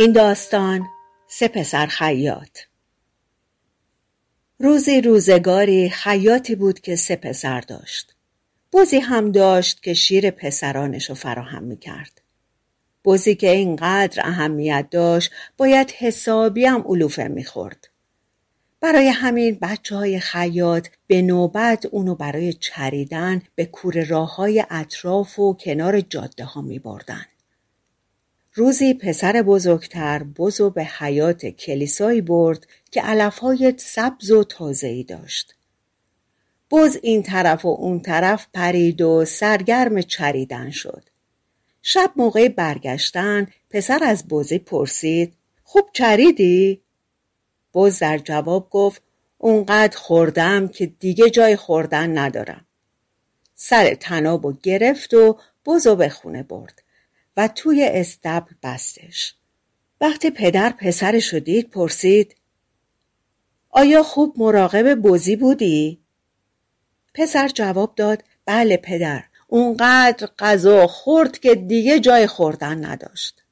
این داستان سه پسر خیاط. روزی روزگاری خیاطی بود که سه پسر داشت. بزی هم داشت که شیر پسرانش رو فراهم می‌کرد. بزی که اینقدر اهمیت داشت باید حسابی هم علوفه می‌خورد. برای همین بچه های خیاط به نوبت اونو برای چریدن به کور راه های اطراف و کنار جاده ها می بردن. روزی پسر بزرگتر بزو به حیات کلیسایی برد که علفهای سبز و تازهی داشت. بز این طرف و اون طرف پرید و سرگرم چریدن شد. شب موقع برگشتن پسر از بزی پرسید خوب چریدی؟ بز در جواب گفت اونقدر خوردم که دیگه جای خوردن ندارم. سر تناب و گرفت و بزو به خونه برد. و توی استبل بستش وقتی پدر پسرش دید پرسید آیا خوب مراقب بزی بودی؟ پسر جواب داد بله پدر اونقدر غذا خورد که دیگه جای خوردن نداشت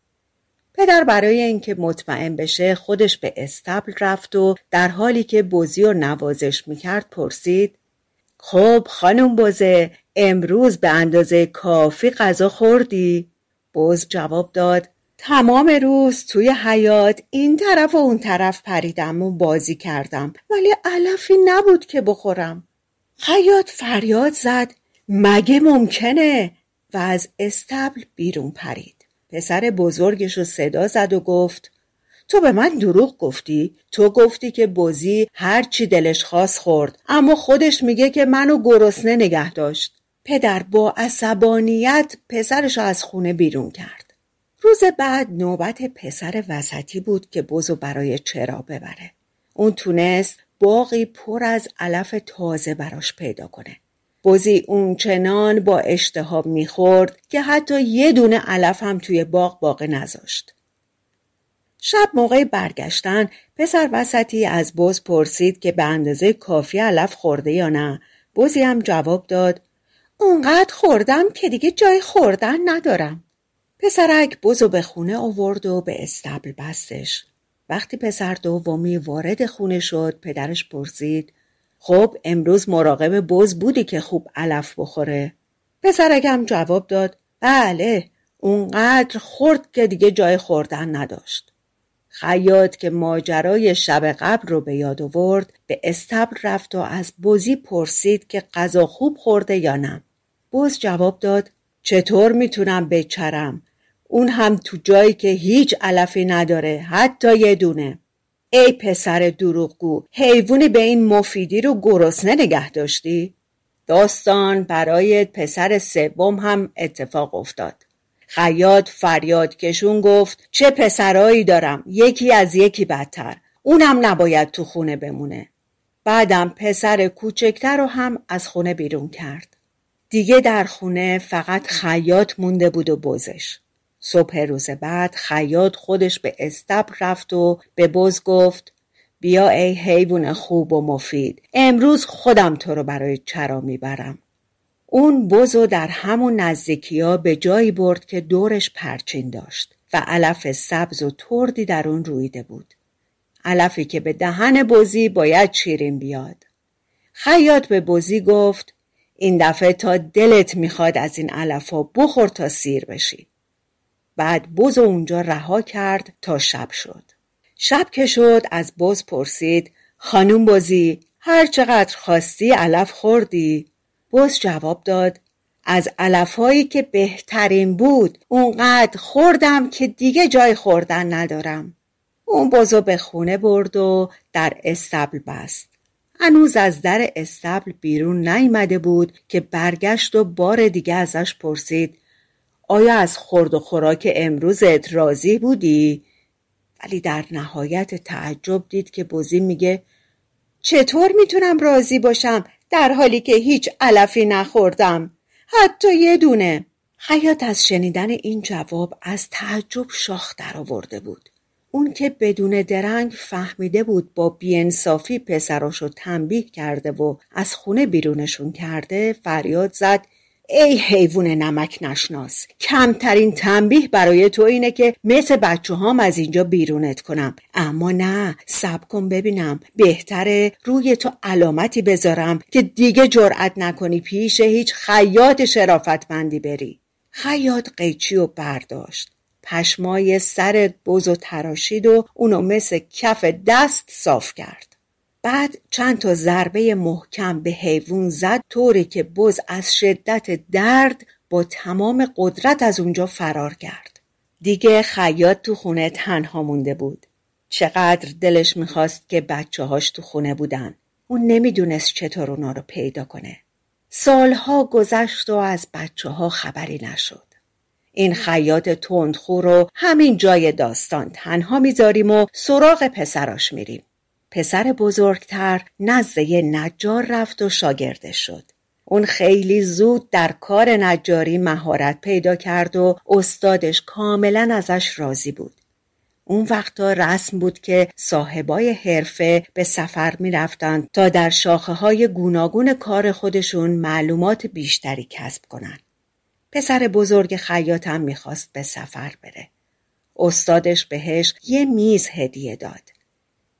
پدر برای اینکه مطمئن بشه خودش به استبل رفت و در حالی که بزی و نوازش می‌کرد پرسید خب خانم بزه امروز به اندازه کافی غذا خوردی؟ بز جواب داد تمام روز توی حیات این طرف و اون طرف پریدم و بازی کردم ولی علفی نبود که بخورم. خیاط فریاد زد مگه ممکنه؟ و از استبل بیرون پرید. پسر بزرگش رو صدا زد و گفت تو به من دروغ گفتی؟ تو گفتی که بزی هر چی دلش خواست خورد اما خودش میگه که منو گرسنه نگه داشت. پدر با عصبانیت پسرش از خونه بیرون کرد. روز بعد نوبت پسر وسطی بود که بزو برای چرا ببره. اون تونست باقی پر از علف تازه براش پیدا کنه. بزی اون چنان با اشتهاب می‌خورد که حتی یه دونه علف هم توی باغ باقی نذاشت. شب موقع برگشتن پسر وسطی از بز پرسید که به اندازه کافی علف خورده یا نه بزی هم جواب داد اونقدر خوردم که دیگه جای خوردن ندارم. پسرک بزو به خونه آورد و به استبل بستش. وقتی پسر دومی وارد خونه شد پدرش پرسید خب امروز مراقب بز بودی که خوب علف بخوره؟ پسرکم جواب داد بله اونقدر خورد که دیگه جای خوردن نداشت. خیاط که ماجرای شب قبل رو به یاد آورد به استبل رفت و از بزی پرسید که غذا خوب خورده یا نه. بز جواب داد چطور می‌تونم بچرم؟ اون هم تو جایی که هیچ علفی نداره حتی یه دونه. ای پسر دروغگو حیوانی به این مفیدی رو گرسنه نگه داشتی؟ داستان برای پسر سوم هم اتفاق افتاد. خیاط فریاد کشون گفت چه پسرایی دارم یکی از یکی بدتر. اونم نباید تو خونه بمونه. بعدم پسر کوچکتر رو هم از خونه بیرون کرد. دیگه در خونه فقط خیاط مونده بود و بزش. صبح روز بعد خیاط خودش به استبل رفت و به بز گفت بیا ای حیوان خوب و مفید امروز خودم تو رو برای چرا می‌برم. اون بزو در همون نزدیکی به جایی برد که دورش پرچین داشت و علف سبز و تردی در اون رویده بود. علفی که به دهن بزی باید شیرین بیاد. خیاط به بزی گفت این دفعه تا دلت می‌خواد از این علفا بخور تا سیر بشی. بعد بز اونجا رها کرد تا شب شد. شب که شد از بز پرسید خانوم بزی هر چقدر خواستی علف خوردی؟ بز جواب داد از علفهایی که بهترین بود اونقدر خوردم که دیگه جای خوردن ندارم. اون بزو به خونه برد و در استبل بست. هنوز از در استبل بیرون نیامده بود که برگشت و بار دیگه ازش پرسید آیا از خورد و خوراک امروزت راضی بودی؟ ولی در نهایت تعجب دید که بزی میگه چطور می‌تونم راضی باشم در حالی که هیچ علفی نخوردم؟ حتی یه دونه. خیاط از شنیدن این جواب از تعجب شاخ درآورده بود. اون که بدون درنگ فهمیده بود با بیانصافی پسراشو تنبیه کرده و از خونه بیرونشون کرده فریاد زد ای حیوان نمک نشناس کمترین تنبیه برای تو اینه که مثل بچه هام از اینجا بیرونت کنم. اما نه سب کن ببینم بهتره روی تو علامتی بذارم که دیگه جرأت نکنی پیش هیچ خیاط شرافتمندی بری. خیاط قیچی و برداشت. پشمای سر بز و تراشید و اونو مثل کف دست صاف کرد. بعد چند تا ضربه محکم به حیوان زد طوری که بز از شدت درد با تمام قدرت از اونجا فرار کرد. دیگه خیاط تو خونه تنها مونده بود. چقدر دلش می‌خواست که بچه هاش تو خونه بودن. اون نمی‌دونست چطور اونا رو پیدا کنه. سالها گذشت و از بچه ها خبری نشد. این خیاط تندخو رو همین جای داستان تنها می‌ذاریم و سراغ پسراش میریم. پسر بزرگتر نزد یه نجار رفت و شاگرده شد. اون خیلی زود در کار نجاری مهارت پیدا کرد و استادش کاملا ازش راضی بود. اون وقتا رسم بود که صاحبای حرفه به سفر می‌رفتند تا در شاخه های گوناگون کار خودشون معلومات بیشتری کسب کنند. پسر بزرگ خیاطم می‌خواست به سفر بره. استادش بهش یه میز هدیه داد.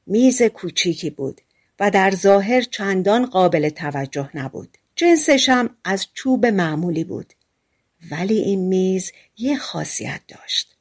میز کوچیکی بود و در ظاهر چندان قابل توجه نبود. جنسشم از چوب معمولی بود. ولی این میز یه خاصیت داشت.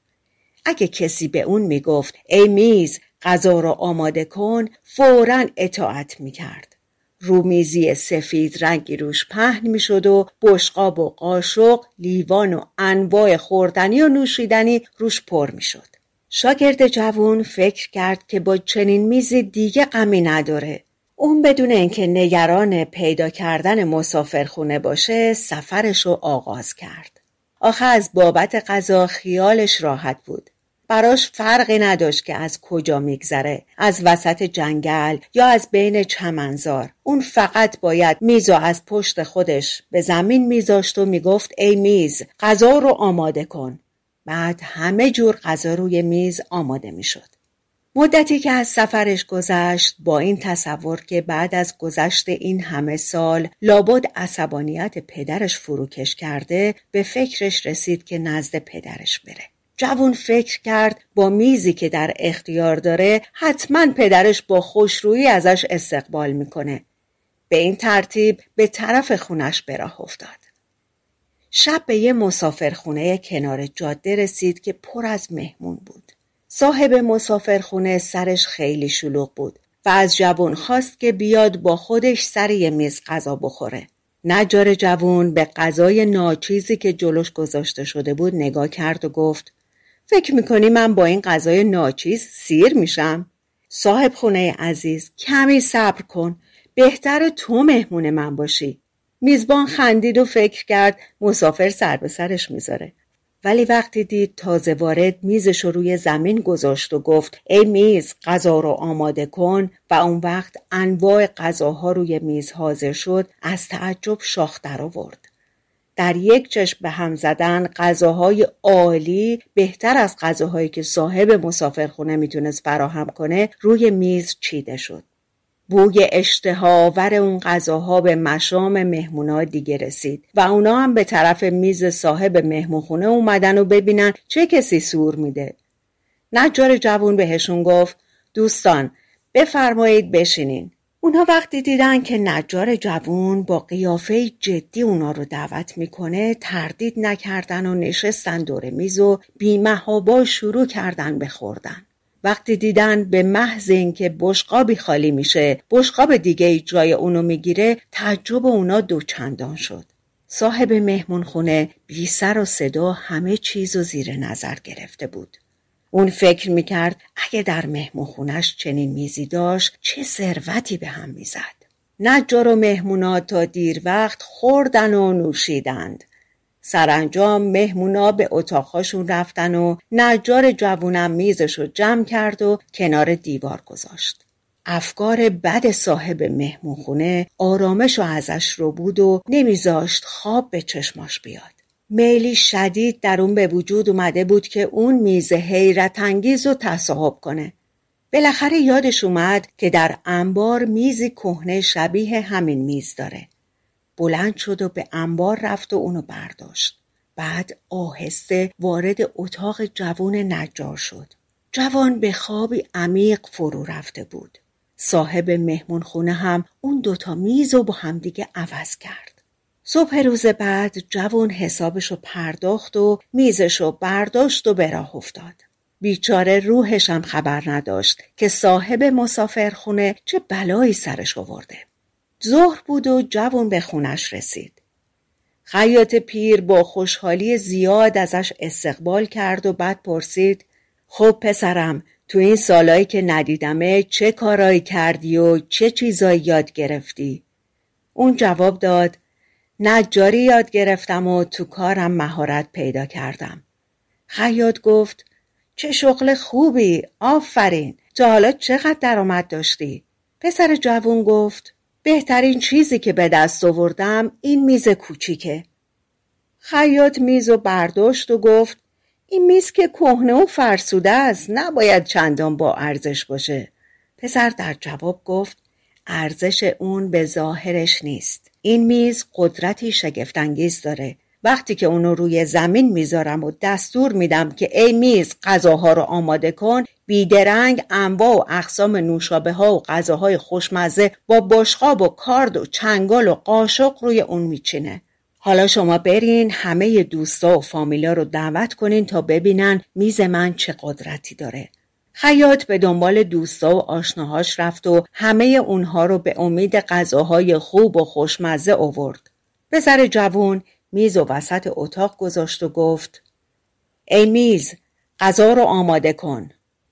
اگه کسی به اون می‌گفت ای میز غذا رو آماده کن فورا اطاعت می‌کرد. رومیزی سفید رنگی روش پهن می‌شد و بشقاب و قاشق لیوان و انواع خوردنی و نوشیدنی روش پر می‌شد. شاگرد جوون فکر کرد که با چنین میزی دیگه غمی نداره. اون بدون اینکه نگران پیدا کردن مسافرخونه باشه سفرش رو آغاز کرد. آخه از بابت غذا خیالش راحت بود. براش فرقی نداشت که از کجا میگذره از وسط جنگل یا از بین چمنزار اون فقط باید میز از پشت خودش به زمین میذاشت و می‌گفت ای میز غذا رو آماده کن. بعد همه جور غذا روی میز آماده می‌شد. مدتی که از سفرش گذشت با این تصور که بعد از گذشت این همه سال لابد عصبانیت پدرش فروکش کرده به فکرش رسید که نزد پدرش بره. جوون فکر کرد با میزی که در اختیار داره حتما پدرش با خوشرویی ازش استقبال می‌کنه. به این ترتیب به طرف خونش به راه افتاد. شب به یه مسافرخونه کنار جاده رسید که پر از مهمون بود. صاحب مسافرخونه سرش خیلی شلوغ بود و از جوون خواست که بیاد با خودش سر یه میز غذا بخوره. نجار جوون به غذای ناچیزی که جلوش گذاشته شده بود نگاه کرد و گفت فکر می‌کنی من با این غذای ناچیز سیر میشم؟ صاحب خونه عزیز کمی صبر کن. بهتر تو مهمون من باشی. میزبان خندید و فکر کرد مسافر سر به سرش می‌ذاره. ولی وقتی دید تازه وارد میزش رو روی زمین گذاشت و گفت ای میز غذا رو آماده کن. و اون وقت انواع غذاها روی میز حاضر شد از تعجب شاخ در آورد. در یک چشم به هم زدن غذاهای عالی بهتر از غذاهایی که صاحب مسافرخونه می‌تونست فراهم کنه روی میز چیده شد. بوی اشتهاور اون غذاها به مشام مهمونا دیگه رسید و اونا هم به طرف میز صاحب مهمونخونه اومدن و ببینن چه کسی سور میده. نجار جوون بهشون گفت دوستان بفرمایید بشینین. اونها وقتی دیدن که نجار جوون با قیافه جدی اونا رو دعوت می‌کنه تردید نکردن و نشستن دور میز و بیمهابا شروع کردن بخوردن. وقتی دیدن به محض اینکه بشقابی خالی میشه بشقاب دیگه جای اونو می‌گیره تعجب اونا دوچندان شد. صاحب مهمون خونه بی سر و صدا همه چیز و زیر نظر گرفته بود. اون فکر می‌کرد اگه در مهمون خونش چنین میزی داشت چه ثروتی به هم می‌زد. نجار و مهمونا تا دیر وقت خوردن و نوشیدند. سرانجام مهمونا به اتاقهاشون رفتن و نجار جوونم میزش رو جمع کرد و کنار دیوار گذاشت. افکار بد صاحب مهمونخونه آرامش و ازش رو بود و نمیذاشت خواب به چشماش بیاد. میلی شدید در اون به وجود اومده بود که اون میز حیرت انگیز و تصاحب کنه. بالاخره یادش اومد که در انبار میزی کهنه شبیه همین میز داره. بلند شد و به انبار رفت و اونو برداشت. بعد آهسته وارد اتاق جوان نجار شد. جوان به خوابی عمیق فرو رفته بود. صاحب مهمون خونه هم اون دوتا میز و با همدیگه عوض کرد. صبح روز بعد جوون حسابشو پرداخت و میزشو برداشت و راه افتاد. بیچاره روحش هم خبر نداشت که صاحب مسافرخونه چه بلایی سرش آورده. ظهر بود و جوون به خونش رسید. خیاط پیر با خوشحالی زیاد ازش استقبال کرد و بعد پرسید خب پسرم تو این سالایی که ندیدمه چه کارایی کردی و چه چیزایی یاد گرفتی؟ اون جواب داد نجاری یاد گرفتم و تو کارم مهارت پیدا کردم. خیاط گفت چه شغل خوبی آفرین تا حالا چقدر درآمد داشتی؟ پسر جوون گفت بهترین چیزی که به دست آوردم این میز کوچیکه. خیاط میز و برداشت و گفت این میز که کهنه و فرسوده است نباید چندان با ارزش باشه. پسر در جواب گفت ارزش اون به ظاهرش نیست. این میز قدرتی شگفتانگیز داره. وقتی که اونو روی زمین می‌ذارم و دستور میدم که ای میز غذاها رو آماده کن بیدرنگ انواع و اقسام نوشابه ها و غذاهای خوشمزه با بشقاب و کارد و چنگال و قاشق روی اون میچینه حالا شما برین همه دوستا و فامیلا رو دعوت کنین تا ببینن میز من چه قدرتی داره خیاط به دنبال دوستا و آشناهاش رفت و همه اونها رو به امید غذاهای خوب و خوشمزه آورد. پسر جوون میز و وسط اتاق گذاشت و گفت ای میز غذا رو آماده کن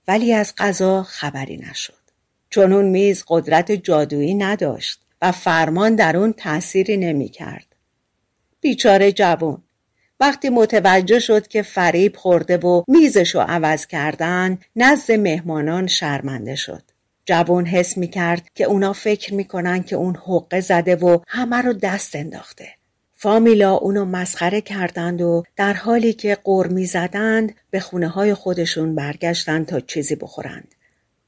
ولی از غذا خبری نشد چون اون میز قدرت جادویی نداشت و فرمان در اون تأثیری نمی کرد. بیچاره جوون وقتی متوجه شد که فریب خورده و میزشو عوض کردن نزد مهمانان شرمنده شد. جوان حس می کرد که اونا فکر می‌کنن که اون حقه زده و همه رو دست انداخته. فامیلا اونو مسخره کردند و در حالی که قرمی زدند به خونه های خودشون برگشتند تا چیزی بخورند.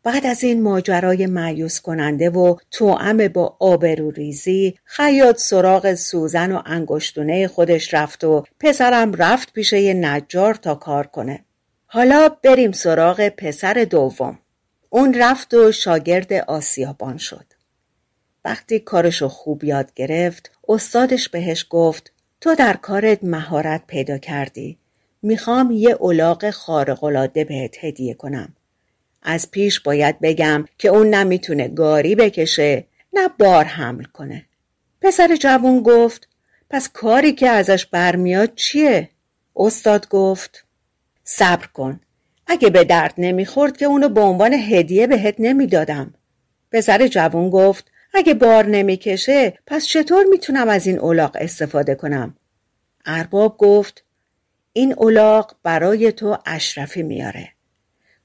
بعد از این ماجرای معیوس کننده و توأم با آبروریزی خیاط سراغ سوزن و انگشتونه خودش رفت و پسرم رفت پیش یه نجار تا کار کنه. حالا بریم سراغ پسر دوم. اون رفت و شاگرد آسیابان شد. وقتی کارشو خوب یاد گرفت استادش بهش گفت تو در کارت مهارت پیدا کردی. می‌خوام یه اولاغ خارقلاده بهت هدیه کنم. از پیش باید بگم که اون نمی‌تونه گاری بکشه نه بار حمل کنه. پسر جوون گفت پس کاری که ازش برمیاد چیه؟ استاد گفت صبر کن. اگه به درد نمی‌خورد که اونو به عنوان هدیه بهت نمی‌دادم. پسر جوون گفت اگه بار نمی‌کشه پس چطور می‌تونم از این اولاق استفاده کنم؟ ارباب گفت این اولاق برای تو اشرفی میاره.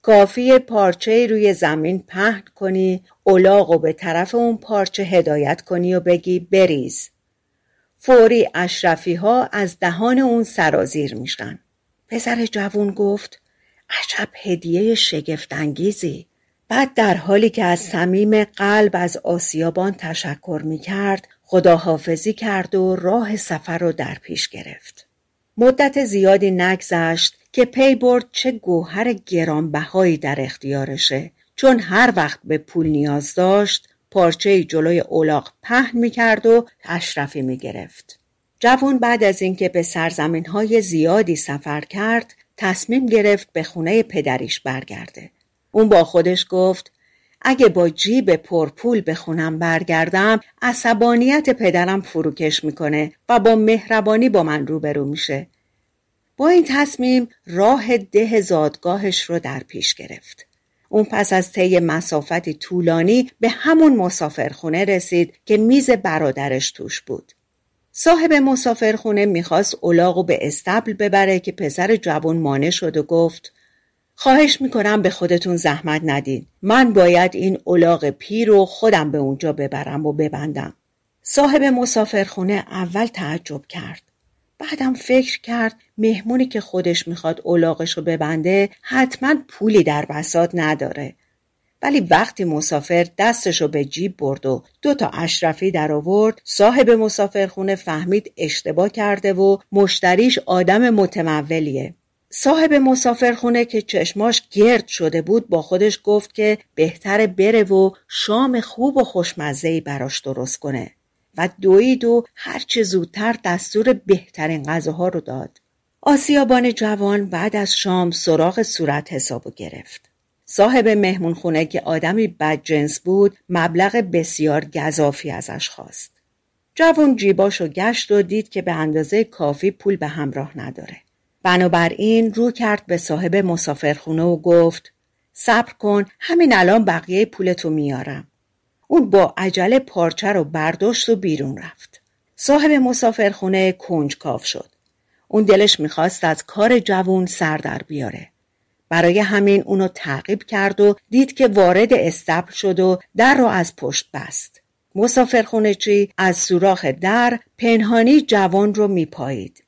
کافی پارچه روی زمین پهن کنی اولاغ و به طرف اون پارچه هدایت کنی و بگی بریز. فوری اشرفی ها از دهان اون سرازیر میشن. پسر جوون گفت عجب هدیه شگفتانگیزی. بعد در حالی که از صمیم قلب از آسیابان تشکر می کرد خداحافظی کرد و راه سفر رو در پیش گرفت. مدت زیادی نگذشت که پی برد چه گوهر گرانبهایی در اختیارشه چون هر وقت به پول نیاز داشت پارچه جلوی اولاق پهن می کرد و اشرفی می گرفت. جوون بعد از اینکه به سرزمین های زیادی سفر کرد تصمیم گرفت به خونه پدریش برگرده. اون با خودش گفت اگه با جیب پرپول به خونم برگردم عصبانیت پدرم فروکش می‌کنه و با مهربانی با من روبرو میشه با این تصمیم راه ده زادگاهش رو در پیش گرفت. اون پس از طی مسافتی طولانی به همون مسافرخونه رسید که میز برادرش توش بود. صاحب مسافرخونه می‌خواست اولاغو به استبل ببره که پسر جوان مانع شد و گفت خواهش می‌کنم به خودتون زحمت ندین. من باید این اولاغ پیر رو خودم به اونجا ببرم و ببندم. صاحب مسافرخونه اول تعجب کرد. بعدم فکر کرد مهمونی که خودش می‌خواد اولاغش رو ببنده حتما پولی در بسات نداره. ولی وقتی مسافر دستش رو به جیب برد و دو تا اشرفی در آورد صاحب مسافرخونه فهمید اشتباه کرده و مشتریش آدم متمولیه. صاحب مسافرخونه که چشماش گرد شده بود با خودش گفت که بهتره بره و شام خوب و خوشمزهی براش درست کنه و دوید و هرچه زودتر دستور بهترین غذاها رو داد. آسیابان جوان بعد از شام سراغ صورت حسابو گرفت. صاحب مهمون خونه که آدمی بدجنس بود مبلغ بسیار گذافی ازش خواست. جوان جیباشو گشت و دید که به اندازه کافی پول به همراه نداره. بنابراین رو کرد به صاحب مسافرخونه و گفت صبر کن همین الان بقیه پولتو میارم. اون با عجله پارچه رو برداشت و بیرون رفت. صاحب مسافرخونه کنجکاو شد. اون دلش می‌خواست از کار جوون سر در بیاره. برای همین اونو تعقیب کرد و دید که وارد استبل شد و در رو از پشت بست. مسافرخونه چی از سوراخ در پنهانی جوان رو میپایید.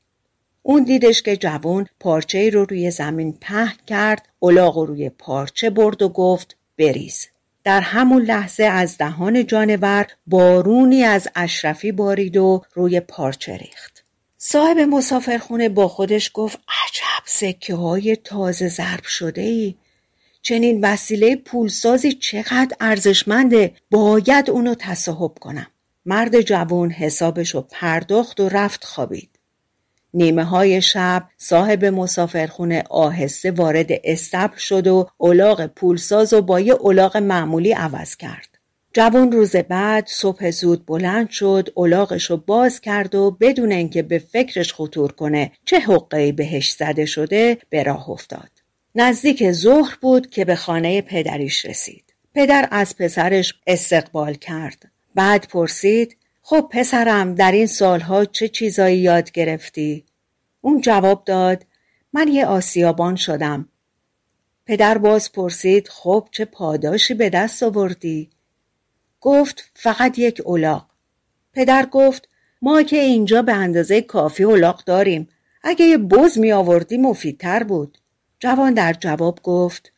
اون دیدش که جوان پارچه رو روی زمین پهن کرد الاغ روی پارچه برد و گفت بریز. در همون لحظه از دهان جانور بارونی از اشرفی بارید و روی پارچه ریخت. صاحب مسافرخونه با خودش گفت عجب سکه های تازه ضرب شده ای. چنین وسیله پولسازی چقدر ارزشمنده باید اونو تصاحب کنم. مرد جوان حسابشو پرداخت و رفت خوابید. نیمه های شب صاحب مسافرخونه آهسته وارد استبل شد و اولاغ پولساز و با یه اولاغ معمولی عوض کرد. جوان روز بعد صبح زود بلند شد اولاغش رو باز کرد و بدون اینکه به فکرش خطور کنه چه حقی بهش زده شده به راه افتاد. نزدیک ظهر بود که به خانه پدریش رسید. پدر از پسرش استقبال کرد. بعد پرسید خب پسرم در این سالها چه چیزایی یاد گرفتی؟ اون جواب داد من یه آسیابان شدم. پدر باز پرسید خب چه پاداشی به دست آوردی؟ گفت فقط یک اولاق. پدر گفت ما که اینجا به اندازه کافی اولاق داریم. اگه یه بز می آوردی مفیدتر بود. جوان در جواب گفت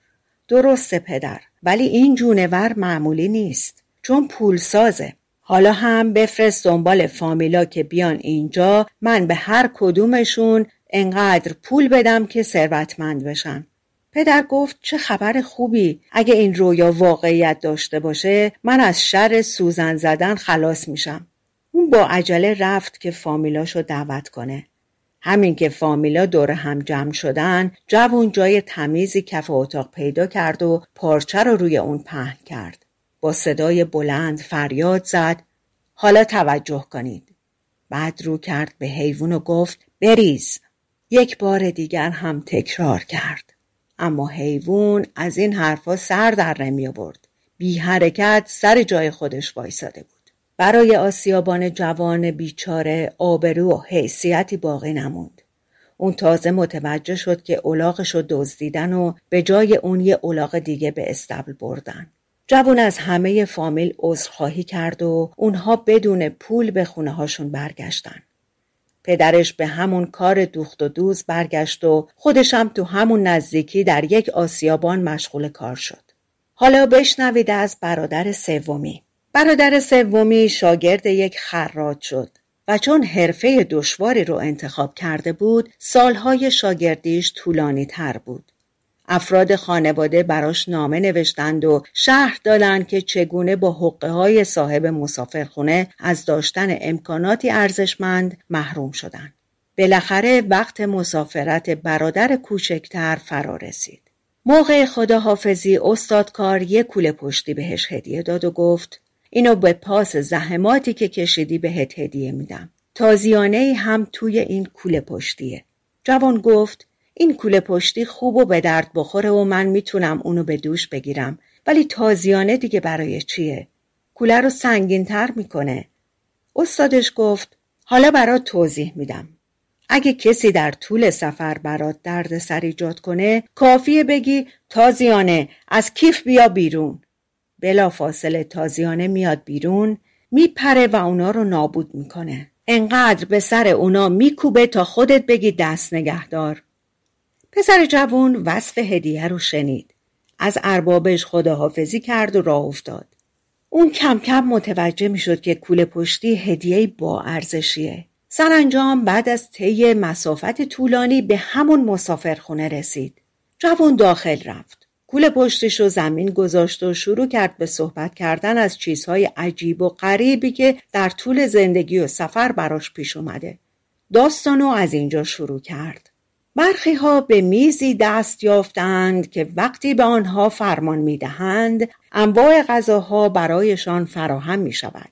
درسته پدر ولی این جونور معمولی نیست چون پول سازه. حالا هم بفرست دنبال فامیلا که بیان اینجا من به هر کدومشون انقدر پول بدم که ثروتمند بشن. پدر گفت چه خبر خوبی اگه این رویا واقعیت داشته باشه من از شر سوزن زدن خلاص میشم. اون با عجله رفت که فامیلاشو دعوت کنه. همین که فامیلا دور هم جمع شدن جوون جای تمیزی کف اتاق پیدا کرد و پارچه رو روی اون پهن کرد. صدای بلند فریاد زد حالا توجه کنید. بعد رو کرد به حیوان و گفت بریز. یک بار دیگر هم تکرار کرد. اما حیوان از این حرفا سر در نمی آورد. بی حرکت سر جای خودش وایساده بود. برای آسیابان جوان بیچاره آبرو و حیثیتی باقی نموند. اون تازه متوجه شد که اولاغش رو دزدیدن و به جای اون یه اولاغ دیگه به استبل بردن. جوون از همه فامیل عذرخواهی کرد و اونها بدون پول به خونه هاشون برگشتن. پدرش به همون کار دوخت و دوز برگشت و خودشم تو همون نزدیکی در یک آسیابان مشغول کار شد. حالا بشنوید از برادر سومی. برادر سومی شاگرد یک خراج شد و چون حرفه دشواری رو انتخاب کرده بود سالهای شاگردیش طولانی تر بود. افراد خانواده براش نامه نوشتند و شهر دادند که چگونه با حقه های صاحب مسافرخونه از داشتن امکاناتی ارزشمند محروم شدند. بالاخره وقت مسافرت برادر کوچکتر فرا رسید. موقع خداحافظی استادکار یک کوله پشتی بهش هدیه داد و گفت اینو به پاس زحماتی که کشیدی بهت هدیه میدم. تازیانه هم توی این کوله پشتیه. جوان گفت این کوله پشتی خوب و به درد بخوره و من می‌تونم اونو به دوش بگیرم ولی تازیانه دیگه برای چیه؟ کوله رو سنگین تر می‌کنه. استادش گفت حالا برات توضیح میدم. اگه کسی در طول سفر برات درد سر ایجاد کنه کافیه بگی تازیانه از کیف بیا بیرون. بلا فاصله تازیانه میاد بیرون میپره و اونا رو نابود می‌کنه. انقدر به سر اونا میکوبه تا خودت بگی دست نگهدار. پسر جوون وصف هدیه رو شنید. از اربابش خداحافظی کرد و راه افتاد. اون کم کم متوجه می شد که کوله پشتی هدیه با ارزشیه. سرانجام بعد از طی مسافت طولانی به همون مسافرخونه رسید. جوان داخل رفت. کوله پشتش رو زمین گذاشت و شروع کرد به صحبت کردن از چیزهای عجیب و غریبی که در طول زندگی و سفر براش پیش اومده. داستانو از اینجا شروع کرد. برخی ها به میزی دست یافتند که وقتی به آنها فرمان می‌دهند انواع غذاها برایشان فراهم می شود.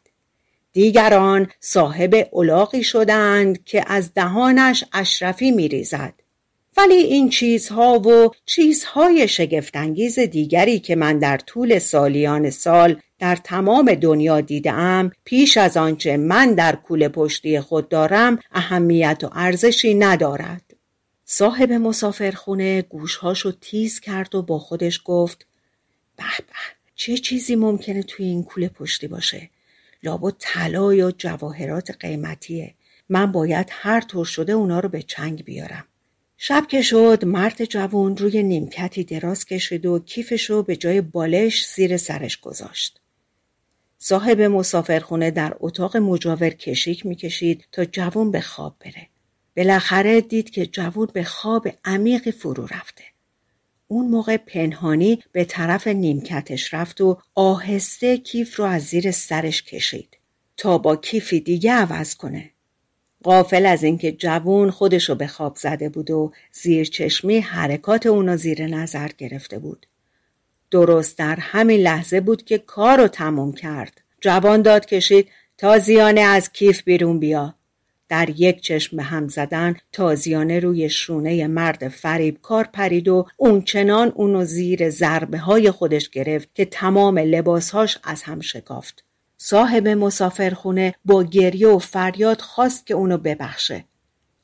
دیگران صاحب الاغی شدند که از دهانش اشرفی می ریزد. ولی این چیزها و چیزهای شگفتانگیز دیگری که من در طول سالیان سال در تمام دنیا دیدم پیش از آنچه من در کوله پشتی خود دارم اهمیت و ارزشی ندارد. صاحب مسافرخونه گوشهاشو تیز کرد و با خودش گفت به به چه چیزی ممکنه توی این کوله پشتی باشه؟ لابد طلا یا جواهرات قیمتیه. من باید هر طور شده اونا رو به چنگ بیارم. شب که شد مرد جوان روی نیمکتی دراز کشید و کیفشو به جای بالش زیر سرش گذاشت. صاحب مسافرخونه در اتاق مجاور کشیک می‌کشید تا جوان به خواب بره. بالاخره دید که جوون به خواب عمیقی فرو رفته. اون موقع پنهانی به طرف نیمکتش رفت و آهسته کیف رو از زیر سرش کشید تا با کیفی دیگه عوض کنه. قافل از اینکه جوون خودشو به خواب زده بود و زیر چشمی حرکات اونو زیر نظر گرفته بود. درست در همین لحظه بود که کار رو تموم کرد. جوان داد کشید تازیانه از کیف بیرون بیا. در یک چشم به هم زدن تازیانه روی شونه مرد فریبکار پرید و اون چنان اونو زیر ضربه های خودش گرفت که تمام لباسهاش از هم شکافت. صاحب مسافرخونه با گریه و فریاد خواست که اونو ببخشه.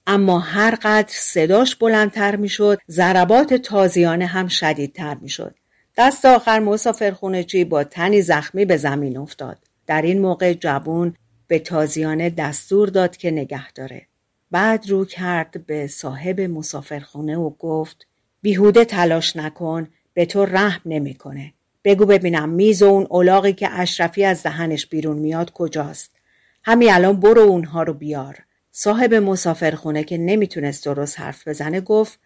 اما هر قدر صداش بلندتر می‌شد ضربات تازیانه هم شدیدتر می‌شد دست آخر مسافرخونه چی با تنی زخمی به زمین افتاد در این موقع جوون به تازیانه دستور داد که نگه داره. بعد رو کرد به صاحب مسافرخونه و گفت بیهوده تلاش نکن به تو رحم نمی‌کنه. بگو ببینم میز و اون اولاغی که اشرفی از دهنش بیرون میاد کجاست همین الان برو اونها رو بیار صاحب مسافرخونه که نمی‌تونست درست حرف بزنه گفت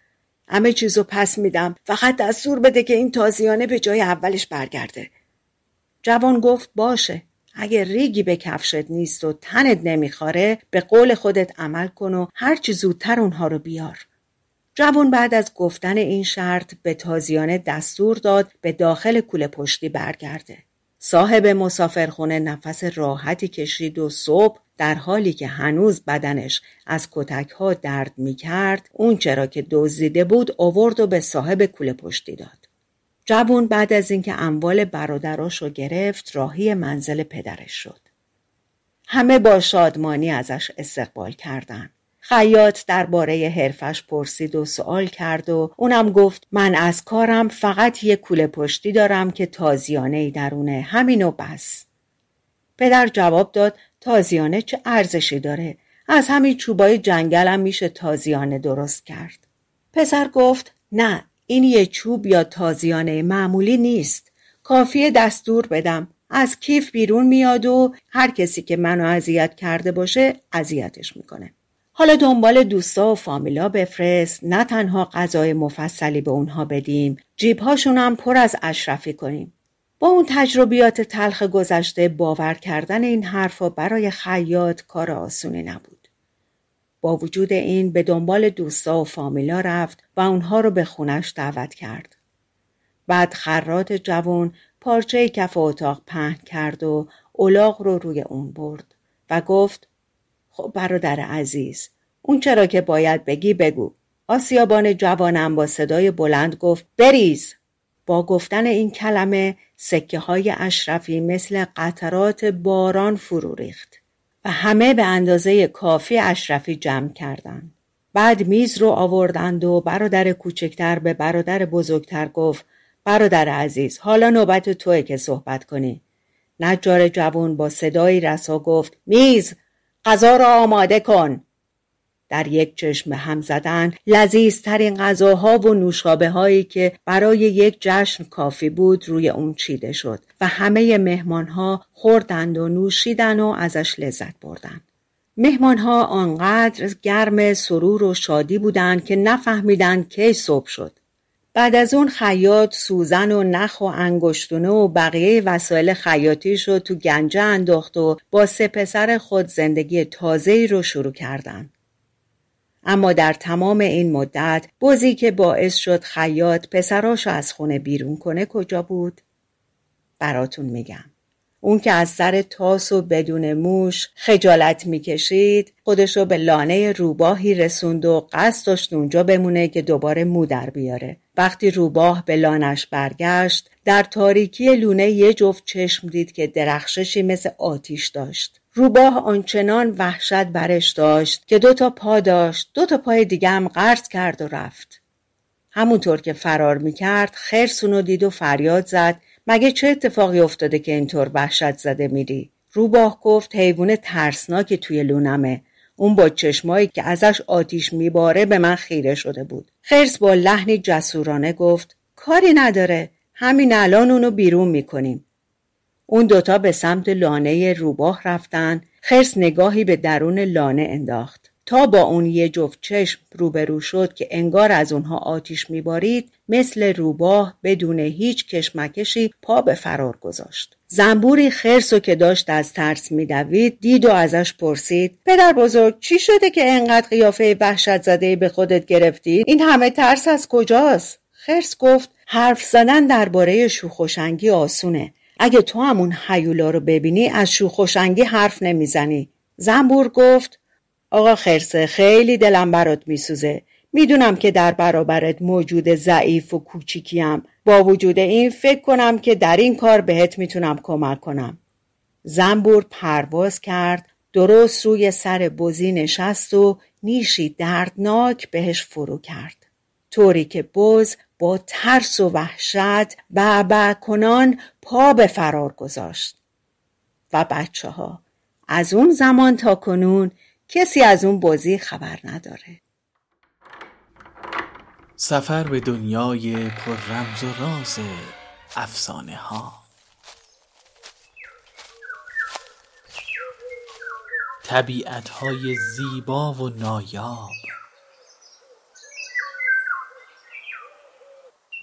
همه چیزو پس میدم فقط دستور بده که این تازیانه به جای اولش برگرده جوان گفت باشه اگه ریگی به کفشت نیست و تنت نمی‌خوره به قول خودت عمل کن و هرچی زودتر اونها رو بیار. جوان بعد از گفتن این شرط به تازیانه دستور داد به داخل کوله پشتی برگرده. صاحب مسافرخونه نفس راحتی کشید و صبح در حالی که هنوز بدنش از کتک ها درد می کرد اون چرا که دزدیده بود آورد و به صاحب کوله پشتی داد. جوون بعد از اینکه اموال برادراش رو گرفت راهی منزل پدرش شد. همه با شادمانی ازش استقبال کردند. خیاط درباره حرفش پرسید و سوال کرد و اونم گفت من از کارم فقط یه کوله پشتی دارم که تازیانه ای درونه همینو بس. پدر جواب داد تازیانه چه ارزشی داره از همین چوبای جنگلم میشه تازیانه درست کرد. پسر گفت نه این یه چوب یا تازیانه معمولی نیست. کافی دستور بدم. از کیف بیرون میاد و هر کسی که منو اذیت کرده باشه اذیتش می‌کنه. حالا دنبال دوستا و فامیلا بفرست نه تنها غذای مفصلی به اونها بدیم جیبهاشون هم پر از اشرفی کنیم با اون تجربیات تلخ گذشته باور کردن این حرفا برای خیاط کار آسونی نبود با وجود این به دنبال دوستا و فامیلا رفت و اونها رو به خونش دعوت کرد. بعد خرات جوان پارچه کف اتاق پهن کرد و اولاغ رو روی اون برد و گفت خب برادر عزیز اون چرا که باید بگی بگو. آسیابان جوانم با صدای بلند گفت بریز. با گفتن این کلمه سکه های اشرفی مثل قطرات باران فرو ریخت. و همه به اندازه کافی اشرفی جمع کردند. بعد میز رو آوردند و برادر کوچکتر به برادر بزرگتر گفت برادر عزیز حالا نوبت توی که صحبت کنی نجار جوان با صدایی رسا گفت میز غذا را آماده کن در یک چشم هم زدن لذیذترین غذاها و نوشابه هایی که برای یک جشن کافی بود روی اون چیده شد و همه مهمان ها خوردند و نوشیدن و ازش لذت بردند. مهمان ها آنقدر گرم سرور و شادی بودند که نفهمیدند کی صبح شد. بعد از اون خیاط سوزن و نخ و انگشتونه و بقیه وسایل خیاطی رو تو گنجه انداخت و با سه پسر خود زندگی تازه‌ای رو شروع کردند. اما در تمام این مدت بزی که باعث شد خیاط پسراشو از خونه بیرون کنه کجا بود؟ براتون میگم. اون که از سر تاس و بدون موش خجالت می‌کشید خودشو به لانه روباهی رسوند و قصد داشت اونجا بمونه که دوباره مو در بیاره وقتی روباه به لانش برگشت در تاریکی لونه یه جفت چشم دید که درخششی مثل آتیش داشت روباه آنچنان وحشت برش داشت که دو تا پا داشت دو تا پای دیگه هم قرض کرد و رفت. همونطور که فرار می‌کرد خرسونو دید و فریاد زد. مگه چه اتفاقی افتاده که اینطور وحشت زده میری؟ روباه گفت حیوان ترسناکی توی لونمه. اون با چشمایی که ازش آتیش میباره به من خیره شده بود. خرس با لحنی جسورانه گفت کاری نداره. همین الان اونو بیرون می‌کنیم. اون دوتا به سمت لانه روباه رفتن خرس نگاهی به درون لانه انداخت. تا با اون یه جفت چشم روبرو شد که انگار از اونها آتیش میبارید مثل روباه بدون هیچ کشمکشی پا به فرار گذاشت. زنبوری خرسو که داشت از ترس میدوید دید و ازش پرسید پدر بزرگ چی شده که انقدر قیافه وحشت زده به خودت گرفتی؟ این همه ترس از کجاست؟ خرس گفت حرف زدن درباره شوخوشنگی آسونه. اگه تو همون حیولا رو ببینی از شوخوشنگی حرف نمی‌زنی. زنبور گفت آقا خرسه خیلی دلم برات میسوزه. می‌دونم که در برابرت موجود ضعیف و کوچیکیم. با وجود این فکر کنم که در این کار بهت می‌تونم کمک کنم. زنبور پرواز کرد درست روی سر بزی نشست و نیشی دردناک بهش فرو کرد. طوری که بز با ترس و وحشت بعبع کنان پا به فرار گذاشت. و بچه ها از اون زمان تا کنون کسی از اون بازی خبر نداره. سفر به دنیای پر رمز و راز افسانه ها. طبیعت های زیبا و نایاب.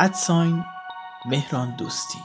ادساین مهران دوستی.